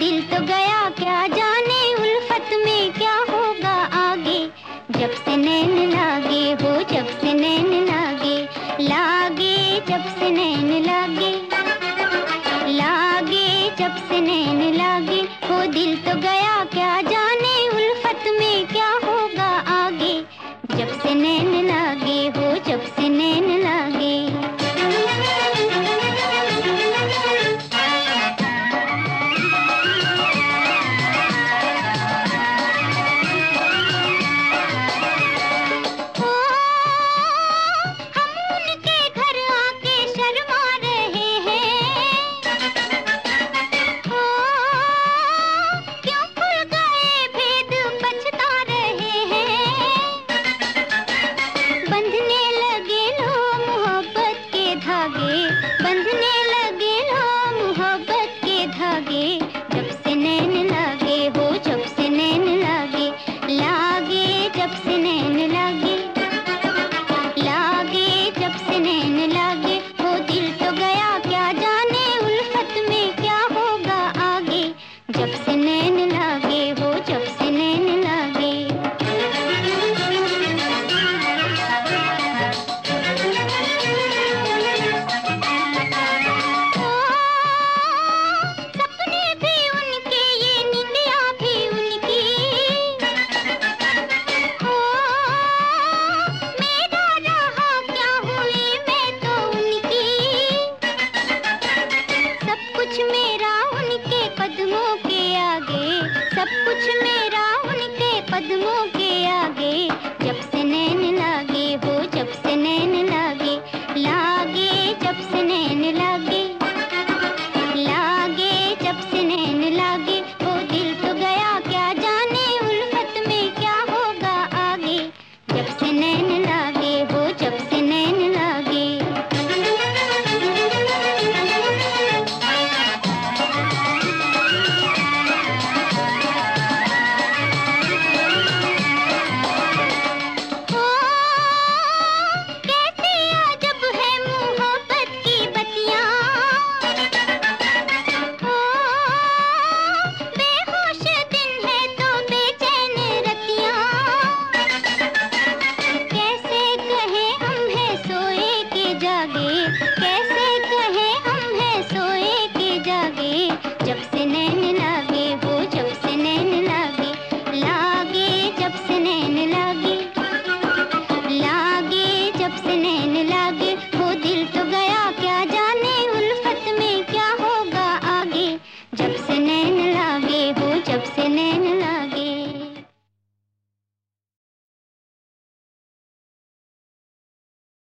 दिल तो गया, क्या जाने उल्फत में क्या होगा आगे? जब से नैन लागे हो, जब से नैन लागे लागे जब से नैन लागे लागे जब से नैन लागे हो दिल तो गया, क्या जाने उल्फत में क्या होगा आगे? जब से नैन जब से नैन